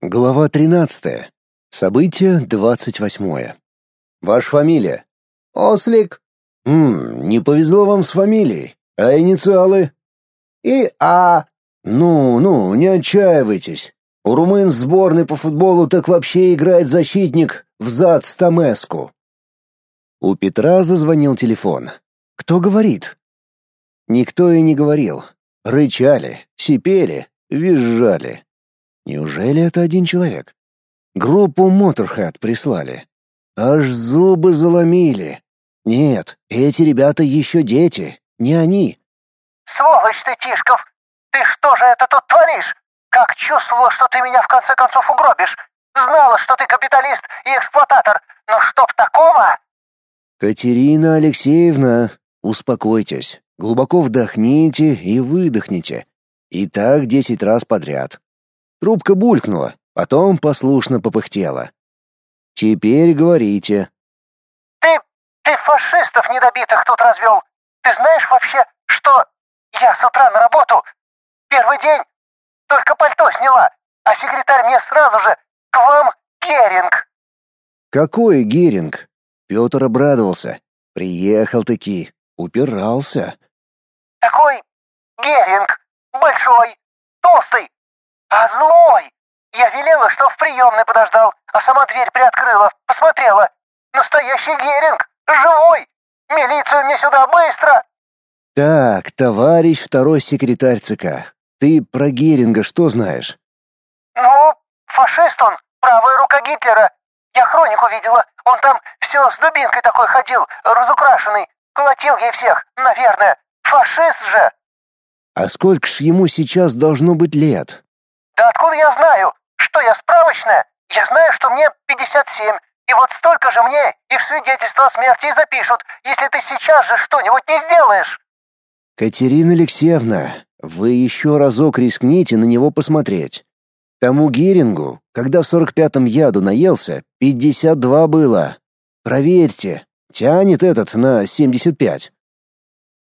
Глава 13. Событие 28. Ваша фамилия? Ослик. Хм, не повезло вам с фамилией. А инициалы? И А. Ну, ну, не отчаивайтесь. У румын сборной по футболу так вообще играет защитник в зад Стамеску. У Петра зазвонил телефон. Кто говорит? Никто и не говорил. Рычали, сипели, визжали. Неужели это один человек? Группу Motorhead прислали. Аж зубы заломили. Нет, эти ребята еще дети, не они. «Сволочь ты, Тишков! Ты что же это тут творишь? Как чувствовала, что ты меня в конце концов угробишь? Знала, что ты капиталист и эксплуататор, но чтоб такого...» Катерина Алексеевна, успокойтесь, глубоко вдохните и выдохните. И так десять раз подряд. Трубка булькнула, потом послушно попыхтела. «Теперь говорите». «Ты... ты фашистов недобитых тут развел. Ты знаешь вообще, что... Я с утра на работу. Первый день. Только пальто сняла, а секретарь мне сразу же... К вам Геринг». «Какой Геринг?» Петр обрадовался. Приехал-таки. Упирался. «Такой Геринг. Большой. Толстый. А злой! Я велела, что в приемной подождал, а сама дверь приоткрыла, посмотрела. Настоящий Геринг! Живой! Милицию мне сюда, быстро!» «Так, товарищ второй секретарь ЦК, ты про Геринга что знаешь?» «Ну, фашист он, правая рука Гитлера. Я хронику видела, он там все с дубинкой такой ходил, разукрашенный. Колотил ей всех, наверное. Фашист же!» «А сколько ж ему сейчас должно быть лет?» Да откуда я знаю? Что я справочная? Я знаю, что мне 57, и вот столько же мне и в свидетельство о смерти запишут, если ты сейчас же что-нибудь не сделаешь. Катерина Алексеевна, вы еще разок рискните на него посмотреть. Тому Герингу, когда в 45-м яду наелся, 52 было. Проверьте, тянет этот на 75.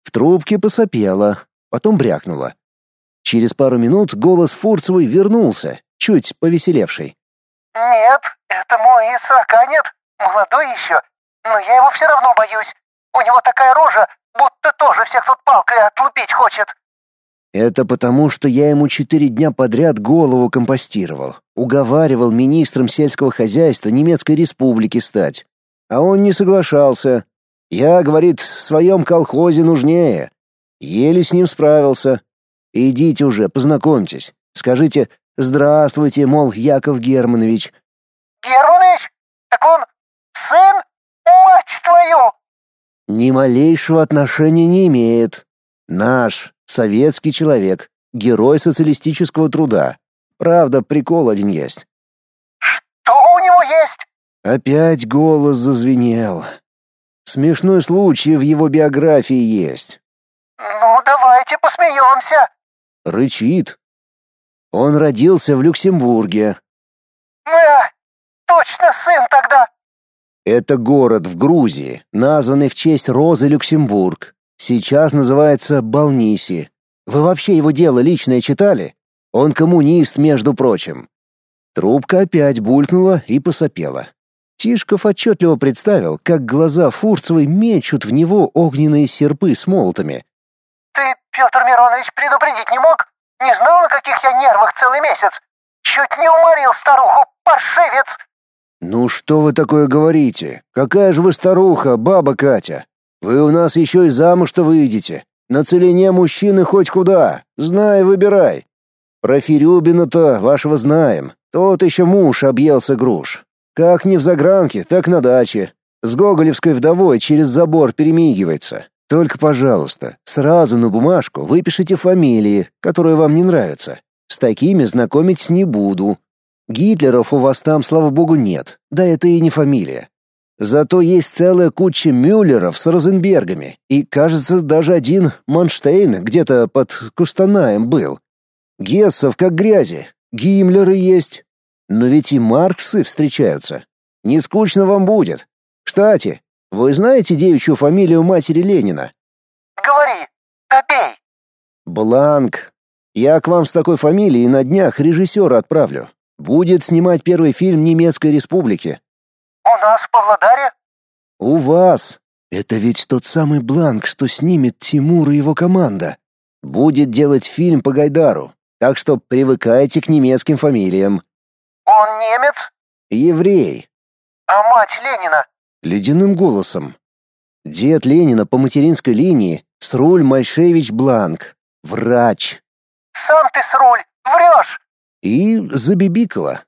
В трубке посопела, потом брякнула. Через пару минут голос Фурцевой вернулся, чуть повеселевший. «Нет, это мой и сорока нет, молодой еще, но я его все равно боюсь. У него такая рожа, будто тоже всех тут палкой отлупить хочет». Это потому, что я ему четыре дня подряд голову компостировал, уговаривал министром сельского хозяйства немецкой республики стать. А он не соглашался. Я, говорит, в своем колхозе нужнее. Еле с ним справился, Идите уже, познакомьтесь. Скажите «Здравствуйте», мол, Яков Германович». «Германович? Так он сын? Мать твою!» «Ни малейшего отношения не имеет. Наш, советский человек, герой социалистического труда. Правда, прикол один есть». «Что у него есть?» Опять голос зазвенел. Смешной случай в его биографии есть. «Ну, давайте посмеемся!» Рычит. Он родился в Люксембурге. «Да, точно сын тогда!» Это город в Грузии, названный в честь Розы Люксембург. Сейчас называется Балниси. Вы вообще его дело личное читали? Он коммунист, между прочим. Трубка опять булькнула и посопела. Тишков отчетливо представил, как глаза Фурцевой мечут в него огненные серпы с молотами, «Ты, Петр Миронович, предупредить не мог? Не знал, на каких я нервах целый месяц? Чуть не уморил старуху, паршивец!» «Ну что вы такое говорите? Какая же вы старуха, баба Катя? Вы у нас еще и замуж-то выйдете. На целине мужчины хоть куда, знай, выбирай. Про Ферюбина-то вашего знаем. Тот еще муж объелся груш. Как не в загранке, так на даче. С гоголевской вдовой через забор перемигивается. Только, пожалуйста, сразу на бумажку выпишите фамилии, которые вам не нравятся. С такими знакомить не буду. Гитлеров у вас там, слава богу, нет. Да это и не фамилия. Зато есть целая куча Мюллеров с Розенбергами, и, кажется, даже один Манштейн где-то под Кустанаем был. Гессов как грязи, Гиммлеры есть. Но ведь и Марксы встречаются. Не скучно вам будет. Кстати, вы знаете девичью фамилию матери Ленина? Говори, добей. Бланк. Я к вам с такой фамилией на днях режиссера отправлю. Будет снимать первый фильм немецкой республики. У нас в Павлодаре? У вас. Это ведь тот самый бланк, что снимет Тимур и его команда. Будет делать фильм по Гайдару. Так что привыкайте к немецким фамилиям. Он немец? Еврей. А мать Ленина? Ледяным голосом. Дед Ленина по материнской линии Сруль Мальшевич Бланк. Врач. Сам ты Сруль, врешь! И забибикала.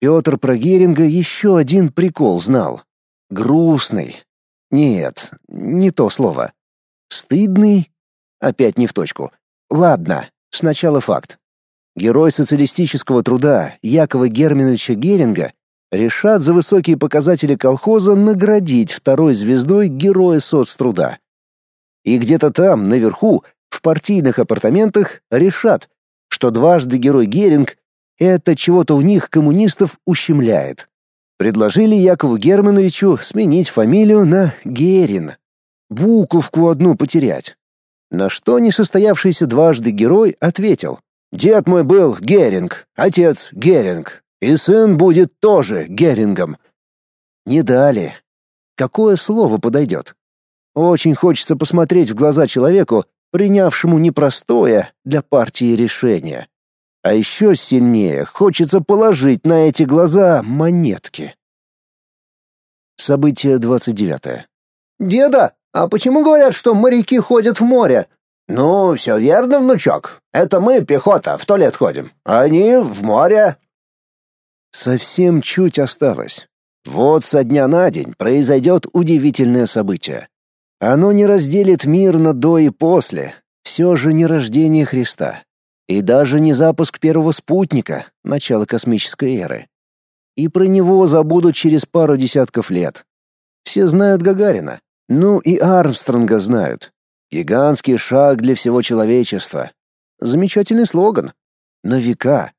Петр про Геринга еще один прикол знал. Грустный. Нет, не то слово. Стыдный? Опять не в точку. Ладно, сначала факт. Герой социалистического труда Якова Германовича Геринга решат за высокие показатели колхоза наградить второй звездой Героя соцтруда. И где-то там, наверху, в партийных апартаментах, решат, что дважды Герой Геринг — это чего-то у них, коммунистов, ущемляет. Предложили Якову Германовичу сменить фамилию на Герин. Буковку одну потерять. На что несостоявшийся дважды герой ответил. «Дед мой был Геринг, отец Геринг, и сын будет тоже Герингом». Не дали. Какое слово подойдет? Очень хочется посмотреть в глаза человеку, принявшему непростое для партии решение. А еще сильнее хочется положить на эти глаза монетки. Событие 29. Деда, а почему говорят, что моряки ходят в море? Ну, все верно, внучок. Это мы, пехота, в туалет ходим. Они в море. Совсем чуть осталось. Вот со дня на день произойдет удивительное событие. Оно не разделит мир на до и после. Все же не рождение Христа. И даже не запуск первого спутника, начало космической эры. И про него забудут через пару десятков лет. Все знают Гагарина. Ну и Армстронга знают. Гигантский шаг для всего человечества. Замечательный слоган. На века.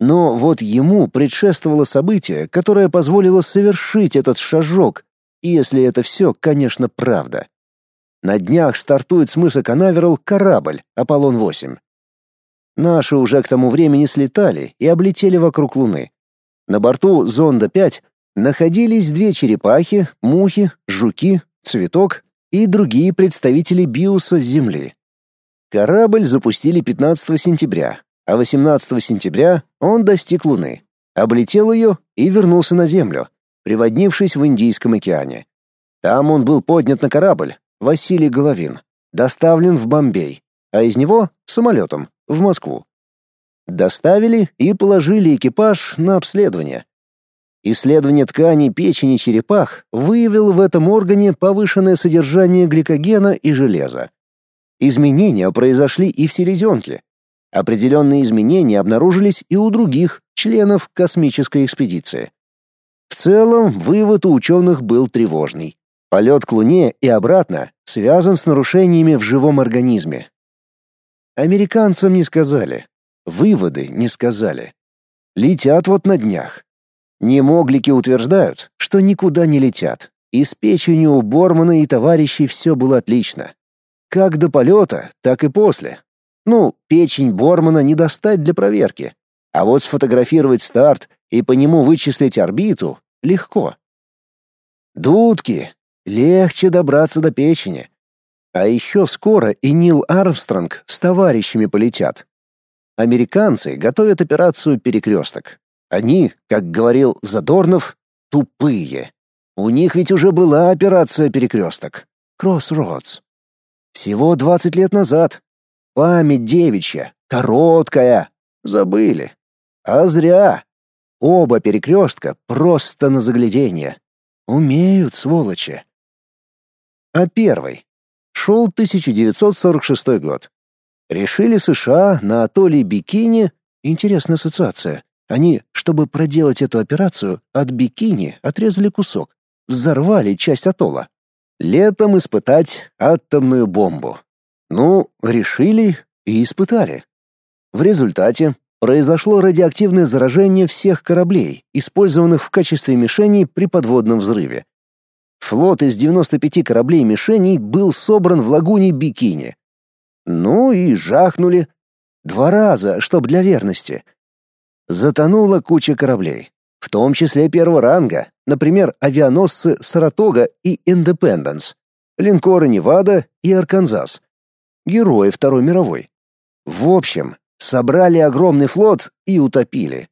Но вот ему предшествовало событие, которое позволило совершить этот шажок, если это все, конечно, правда. На днях стартует с мыса Канаверал корабль «Аполлон-8». Наши уже к тому времени слетали и облетели вокруг Луны. На борту зонда-5 находились две черепахи, мухи, жуки, цветок и другие представители биоса Земли. Корабль запустили 15 сентября, а 18 сентября он достиг Луны, облетел ее и вернулся на Землю, приводнившись в Индийском океане. Там он был поднят на корабль Василий Головин, доставлен в Бомбей, а из него самолетом в Москву. Доставили и положили экипаж на обследование. Исследование тканей печени черепах выявило в этом органе повышенное содержание гликогена и железа. Изменения произошли и в селезенке. Определенные изменения обнаружились и у других членов космической экспедиции. В целом, вывод у ученых был тревожный. Полет к Луне и обратно связан с нарушениями в живом организме, Американцам не сказали. Выводы не сказали. Летят вот на днях. Немоглики утверждают, что никуда не летят. И с печенью у Бормана и товарищей все было отлично. Как до полета, так и после. Ну, печень Бормана не достать для проверки. А вот сфотографировать старт и по нему вычислить орбиту легко. Дудки. Легче добраться до печени. А еще скоро и Нил Армстронг с товарищами полетят. Американцы готовят операцию «Перекресток». Они, как говорил Задорнов, тупые. У них ведь уже была операция «Перекресток» — «Кроссродс». Всего 20 лет назад. Память девичья, короткая. Забыли. А зря. Оба перекрестка просто на загляденье. Умеют, сволочи. А первый? Шел 1946 год. Решили США на атолле Бикини, интересная ассоциация. Они, чтобы проделать эту операцию, от Бикини отрезали кусок, взорвали часть атолла. Летом испытать атомную бомбу. Ну, решили и испытали. В результате произошло радиоактивное заражение всех кораблей, использованных в качестве мишеней при подводном взрыве. Флот из 95 кораблей-мишеней был собран в лагуне Бикини. Ну и жахнули. Два раза, чтоб для верности. Затонула куча кораблей, в том числе первого ранга, например, авианосцы «Саратога» и «Индепенденс», линкоры «Невада» и «Арканзас», герои Второй мировой. В общем, собрали огромный флот и утопили.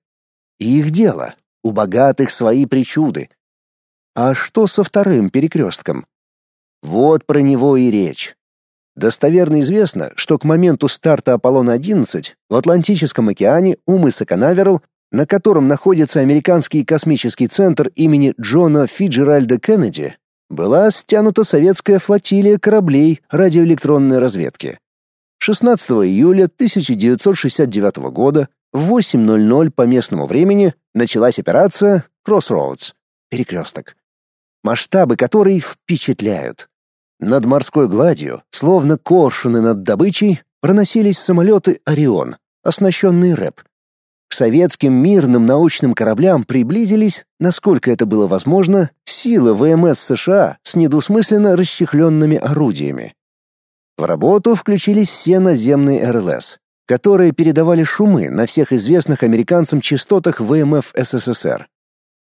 И их дело, у богатых свои причуды. А что со вторым перекрестком? Вот про него и речь. Достоверно известно, что к моменту старта Аполлона-11 в Атлантическом океане у мыса Канаверал, на котором находится американский космический центр имени Джона Фиджеральда Кеннеди, была стянута советская флотилия кораблей радиоэлектронной разведки. 16 июля 1969 года в 8.00 по местному времени началась операция Crossroads — перекресток, масштабы которой впечатляют. Над морской гладью, словно коршуны над добычей, проносились самолеты «Орион», оснащенные РЭП. К советским мирным научным кораблям приблизились, насколько это было возможно, силы ВМС США с недвусмысленно расчехленными орудиями. В работу включились все наземные РЛС, которые передавали шумы на всех известных американцам частотах ВМФ СССР.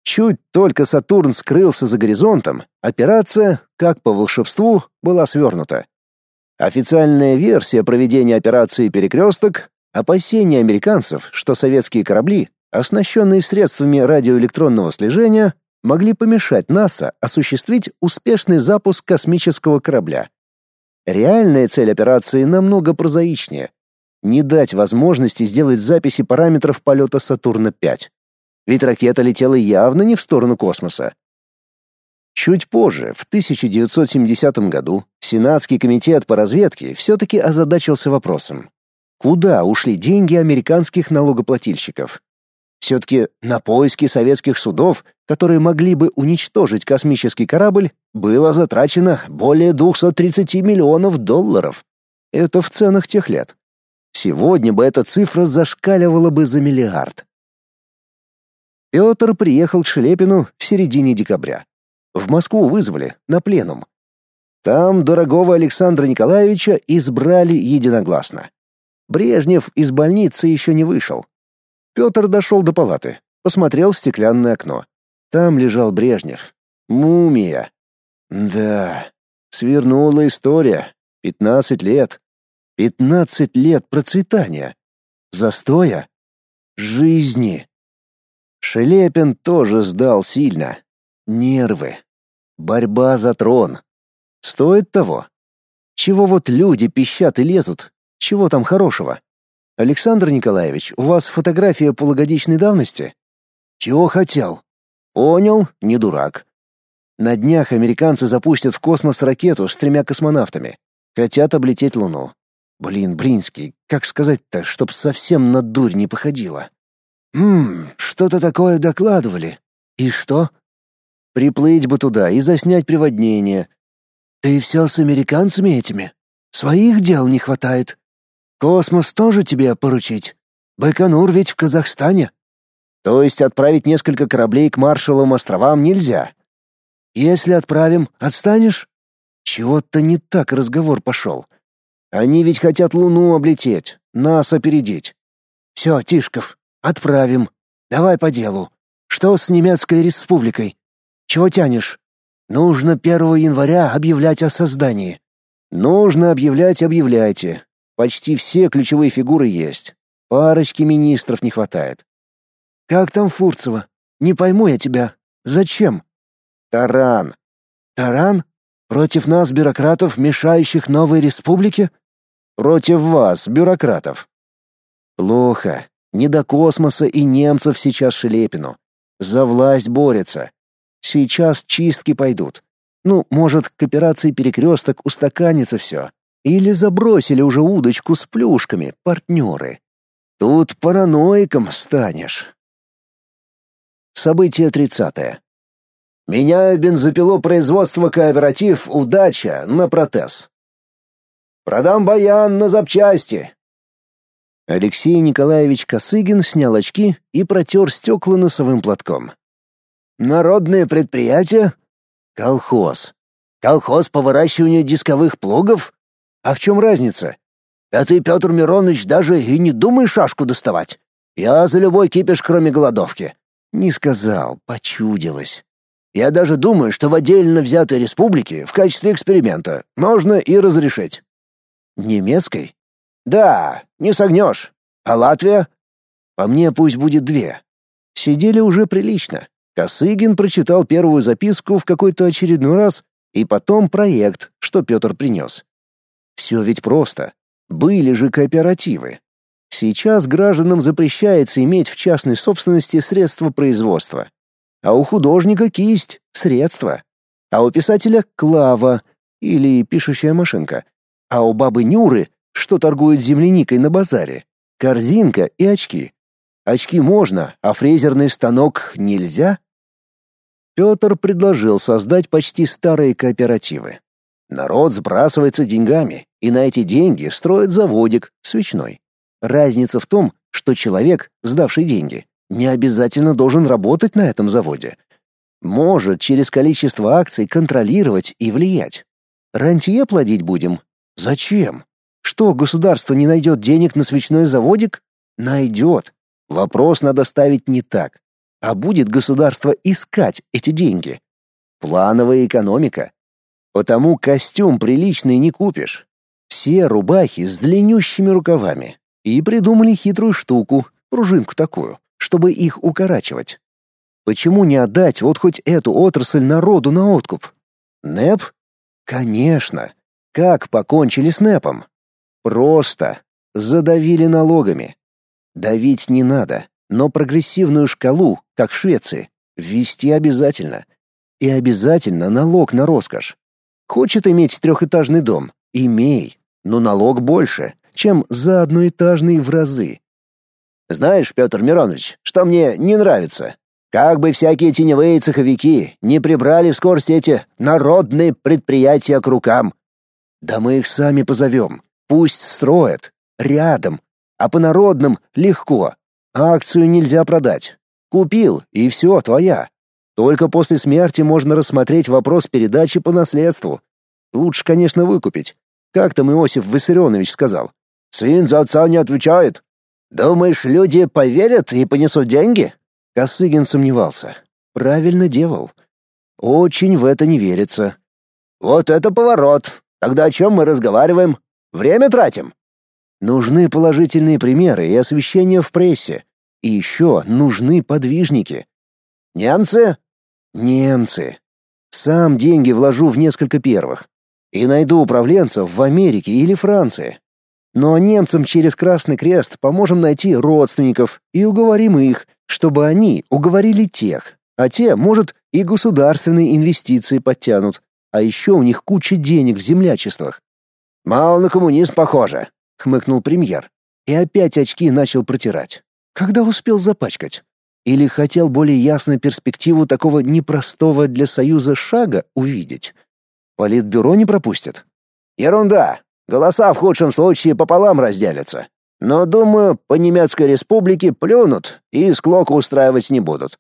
Чуть только Сатурн скрылся за горизонтом, операция, как по волшебству, была свернута. Официальная версия проведения операции «Перекресток» — опасения американцев, что советские корабли, оснащенные средствами радиоэлектронного слежения, могли помешать НАСА осуществить успешный запуск космического корабля. Реальная цель операции намного прозаичнее — не дать возможности сделать записи параметров полета Сатурна-5 ведь ракета летела явно не в сторону космоса. Чуть позже, в 1970 году, Сенатский комитет по разведке все-таки озадачился вопросом, куда ушли деньги американских налогоплательщиков. Все-таки на поиски советских судов, которые могли бы уничтожить космический корабль, было затрачено более 230 миллионов долларов. Это в ценах тех лет. Сегодня бы эта цифра зашкаливала бы за миллиард. Петр приехал к Шелепину в середине декабря. В Москву вызвали, на пленум. Там дорогого Александра Николаевича избрали единогласно. Брежнев из больницы еще не вышел. Петр дошел до палаты, посмотрел в стеклянное окно. Там лежал Брежнев. Мумия. Да, свернула история. Пятнадцать лет. Пятнадцать лет процветания. Застоя. Жизни. Шелепин тоже сдал сильно. Нервы. Борьба за трон. Стоит того. Чего вот люди пищат и лезут? Чего там хорошего? Александр Николаевич, у вас фотография полугодичной давности? Чего хотел? Понял, не дурак. На днях американцы запустят в космос ракету с тремя космонавтами. Хотят облететь Луну. Блин, Бринский, как сказать-то, чтоб совсем на дурь не походило? «Ммм, что-то такое докладывали. И что?» «Приплыть бы туда и заснять приводнение». «Ты все с американцами этими? Своих дел не хватает. Космос тоже тебе поручить? Байконур ведь в Казахстане». «То есть отправить несколько кораблей к Маршалловым островам нельзя?» «Если отправим, отстанешь?» «Чего-то не так разговор пошел. Они ведь хотят Луну облететь, нас опередить». «Все, Тишков, Отправим. Давай по делу. Что с немецкой республикой? Чего тянешь? Нужно 1 января объявлять о создании. Нужно объявлять, объявляйте. Почти все ключевые фигуры есть. Парочки министров не хватает. Как там Фурцева? Не пойму я тебя. Зачем? Таран. Таран? Против нас, бюрократов, мешающих новой республике? Против вас, бюрократов. Плохо. Не до космоса и немцев сейчас Шелепину. За власть борется. Сейчас чистки пойдут. Ну, может, к операции «Перекресток» устаканится все. Или забросили уже удочку с плюшками, партнеры. Тут параноиком станешь. Событие тридцатое. Меняю бензопилу кооператив «Удача» на протез. Продам баян на запчасти. Алексей Николаевич Косыгин снял очки и протер стекла носовым платком. «Народное предприятие? Колхоз. Колхоз по выращиванию дисковых плугов? А в чем разница? А ты, Петр Миронович, даже и не думай шашку доставать. Я за любой кипиш, кроме голодовки. Не сказал, почудилось. Я даже думаю, что в отдельно взятой республике в качестве эксперимента можно и разрешить. Немецкой? Да, не согнешь. А Латвия? По мне пусть будет две. Сидели уже прилично. Косыгин прочитал первую записку в какой-то очередной раз и потом проект, что Петр принес. Все ведь просто. Были же кооперативы. Сейчас гражданам запрещается иметь в частной собственности средства производства. А у художника кисть — средства. А у писателя — клава или пишущая машинка. А у бабы Нюры, что торгует земляникой на базаре, корзинка и очки. Очки можно, а фрезерный станок нельзя? Петр предложил создать почти старые кооперативы. Народ сбрасывается деньгами, и на эти деньги строит заводик свечной. Разница в том, что человек, сдавший деньги, не обязательно должен работать на этом заводе. Может через количество акций контролировать и влиять. Рантье платить будем? Зачем? Что, государство не найдет денег на свечной заводик? Найдет. Вопрос надо ставить не так. А будет государство искать эти деньги? Плановая экономика. Потому костюм приличный не купишь. Все рубахи с длиннющими рукавами. И придумали хитрую штуку, пружинку такую, чтобы их укорачивать. Почему не отдать вот хоть эту отрасль народу на откуп? НЭП? Конечно. Как покончили с НЭПом? Просто. Задавили налогами. Давить не надо, но прогрессивную шкалу, как в Швеции, ввести обязательно. И обязательно налог на роскошь. Хочет иметь трехэтажный дом? Имей, но налог больше чем за одноэтажный в разы. Знаешь, Петр Миронович, что мне не нравится? Как бы всякие теневые цеховики не прибрали в скорости эти народные предприятия к рукам. Да мы их сами позовем. Пусть строят. Рядом. А по народным легко. Акцию нельзя продать. Купил, и все, твоя. Только после смерти можно рассмотреть вопрос передачи по наследству. Лучше, конечно, выкупить. Как там Иосиф Виссарионович сказал. Сын за отца не отвечает. Думаешь, люди поверят и понесут деньги? Косыгин сомневался. Правильно делал. Очень в это не верится. Вот это поворот. Тогда о чем мы разговариваем? Время тратим. Нужны положительные примеры и освещение в прессе. И еще нужны подвижники. Немцы? Немцы. Сам деньги вложу в несколько первых. И найду управленцев в Америке или Франции. Но немцам через Красный Крест поможем найти родственников и уговорим их, чтобы они уговорили тех, а те, может, и государственные инвестиции подтянут. А еще у них куча денег в землячествах. «Мало на коммунизм похоже», — хмыкнул премьер. И опять очки начал протирать. Когда успел запачкать? Или хотел более ясную перспективу такого непростого для Союза шага увидеть? Политбюро не пропустит? Ерунда. Голоса в худшем случае пополам разделятся. Но, думаю, по немецкой республике плюнут и склоку устраивать не будут.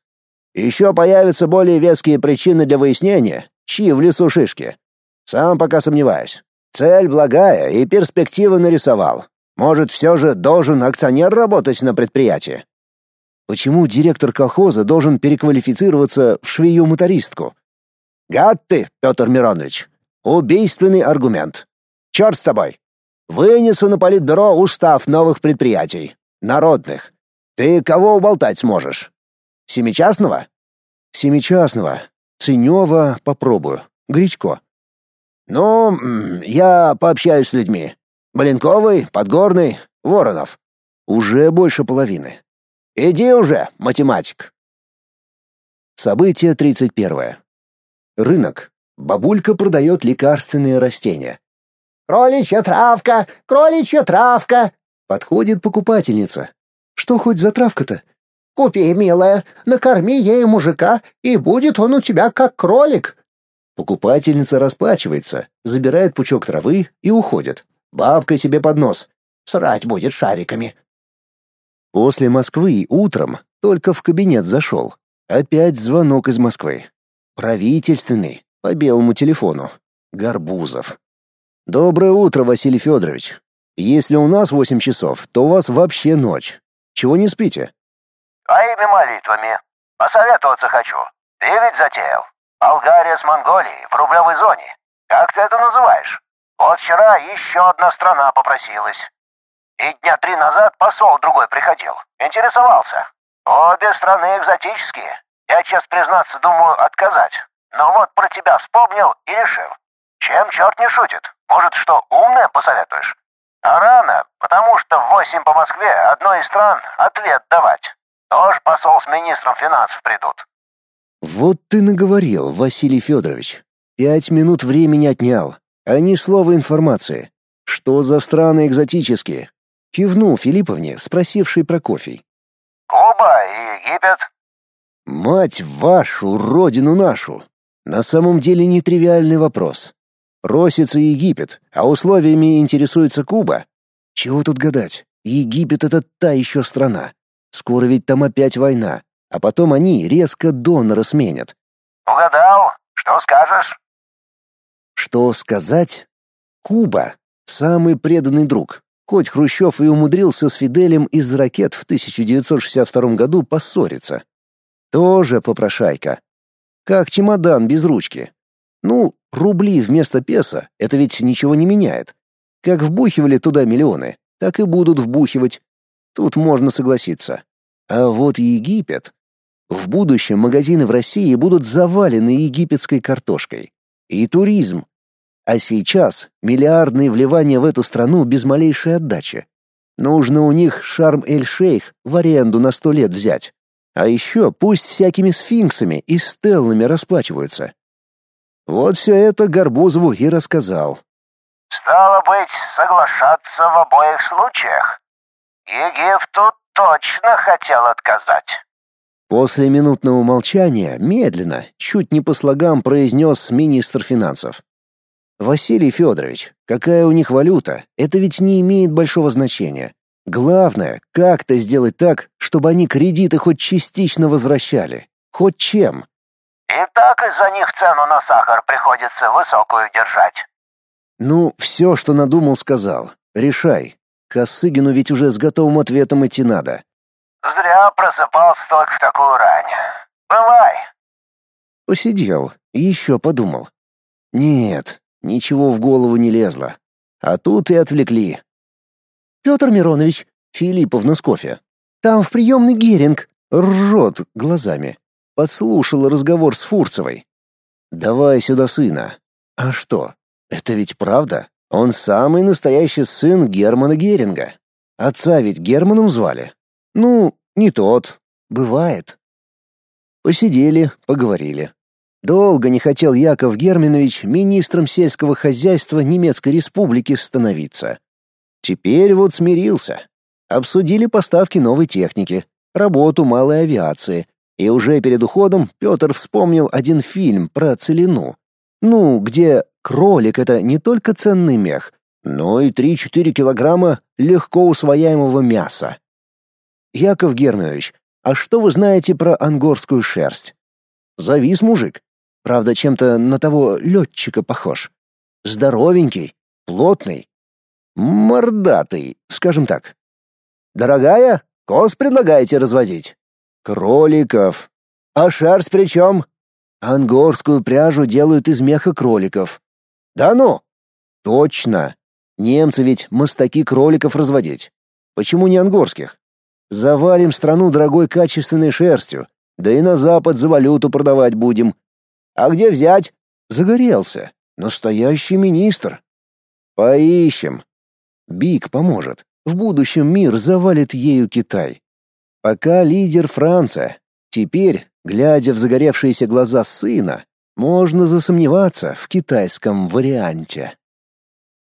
Еще появятся более веские причины для выяснения, чьи в лесу шишки. Сам пока сомневаюсь. Цель благая и перспективы нарисовал. Может, все же должен акционер работать на предприятии? Почему директор колхоза должен переквалифицироваться в швею-мотористку? Гад ты, Петр Миронович. Убийственный аргумент. Черт с тобой. Вынесу на политбюро устав новых предприятий. Народных. Ты кого уболтать сможешь? Семичастного? Семичастного. Ценева попробую. Гречко. Ну, я пообщаюсь с людьми. Маленковый, Подгорный, Воронов. Уже больше половины. Иди уже, математик. Событие 31. Рынок. Бабулька продает лекарственные растения. «Кроличья травка! Кроличья травка!» Подходит покупательница. «Что хоть за травка-то?» «Купи, милая, накорми ей мужика, и будет он у тебя как кролик». Покупательница расплачивается, забирает пучок травы и уходит. Бабка себе под нос. Срать будет шариками. После Москвы утром только в кабинет зашел. Опять звонок из Москвы. Правительственный, по белому телефону. Горбузов. «Доброе утро, Василий Федорович. Если у нас восемь часов, то у вас вообще ночь. Чего не спите?» «Твоими молитвами. Посоветоваться хочу. Ты ведь затеял. Болгария с Монголией в рублевой зоне. Как ты это называешь? Вот вчера еще одна страна попросилась. И дня три назад посол другой приходил. Интересовался. Обе страны экзотические. Я, честно признаться, думаю отказать. Но вот про тебя вспомнил и решил. Чем черт не шутит? Может, что умное посоветуешь? А рано, потому что в восемь по Москве одной из стран ответ давать. Тоже посол с министром финансов придут. Вот ты наговорил, Василий Федорович. Пять минут времени отнял, а ни слова информации. Что за страны экзотические? Кивнул Филипповне, спросивший про кофе. Куба и Египет. Мать вашу, родину нашу. На самом деле нетривиальный вопрос. Просится Египет, а условиями интересуется Куба. Чего тут гадать? Египет — это та еще страна. Скоро ведь там опять война, а потом они резко донора сменят. Угадал? Что скажешь? Что сказать? Куба — самый преданный друг. Хоть Хрущев и умудрился с Фиделем из ракет в 1962 году поссориться. Тоже попрошайка. Как чемодан без ручки. Ну, рубли вместо песо — это ведь ничего не меняет. Как вбухивали туда миллионы, так и будут вбухивать. Тут можно согласиться. А вот Египет... В будущем магазины в России будут завалены египетской картошкой. И туризм. А сейчас миллиардные вливания в эту страну без малейшей отдачи. Нужно у них Шарм-эль-Шейх в аренду на сто лет взять. А еще пусть всякими сфинксами и стеллами расплачиваются. Вот все это Горбузову и рассказал. «Стало быть, соглашаться в обоих случаях. Египту точно хотел отказать». После минутного молчания медленно, чуть не по слогам произнес министр финансов. «Василий Федорович, какая у них валюта, это ведь не имеет большого значения. Главное, как-то сделать так, чтобы они кредиты хоть частично возвращали. Хоть чем. И так из-за них цену на сахар приходится высокую держать. Ну, все, что надумал, сказал. Решай. Косыгину ведь уже с готовым ответом идти надо. Зря просыпался только в такую рань. Бывай. Посидел, еще подумал. Нет, ничего в голову не лезло. А тут и отвлекли. Петр Миронович, Филипповна с кофе. Там в приемный Геринг. Ржет глазами. Подслушал разговор с Фурцевой. Давай сюда сына. А что? Это ведь правда? Он самый настоящий сын Германа Геринга. Отца ведь Германом звали. Ну, не тот. Бывает. Посидели, поговорили. Долго не хотел Яков Германович министром сельского хозяйства Немецкой Республики становиться. Теперь вот смирился. Обсудили поставки новой техники, работу малой авиации, и уже перед уходом Петр вспомнил один фильм про целину. Ну, где кролик — это не только ценный мех, но и 3-4 килограмма легко усвояемого мяса. Яков Германович, а что вы знаете про ангорскую шерсть? Завис мужик. Правда, чем-то на того летчика похож. Здоровенький, плотный, Мордатый, скажем так. Дорогая, коз предлагаете развозить? Кроликов. А шерсть при чем? Ангорскую пряжу делают из меха кроликов. Да ну? Точно. Немцы ведь мастаки кроликов разводить. Почему не ангорских? Завалим страну дорогой качественной шерстью, да и на запад за валюту продавать будем. А где взять? Загорелся. Настоящий министр. Поищем. Биг поможет. В будущем мир завалит ею Китай. Пока лидер Франция. Теперь, глядя в загоревшиеся глаза сына, можно засомневаться в китайском варианте.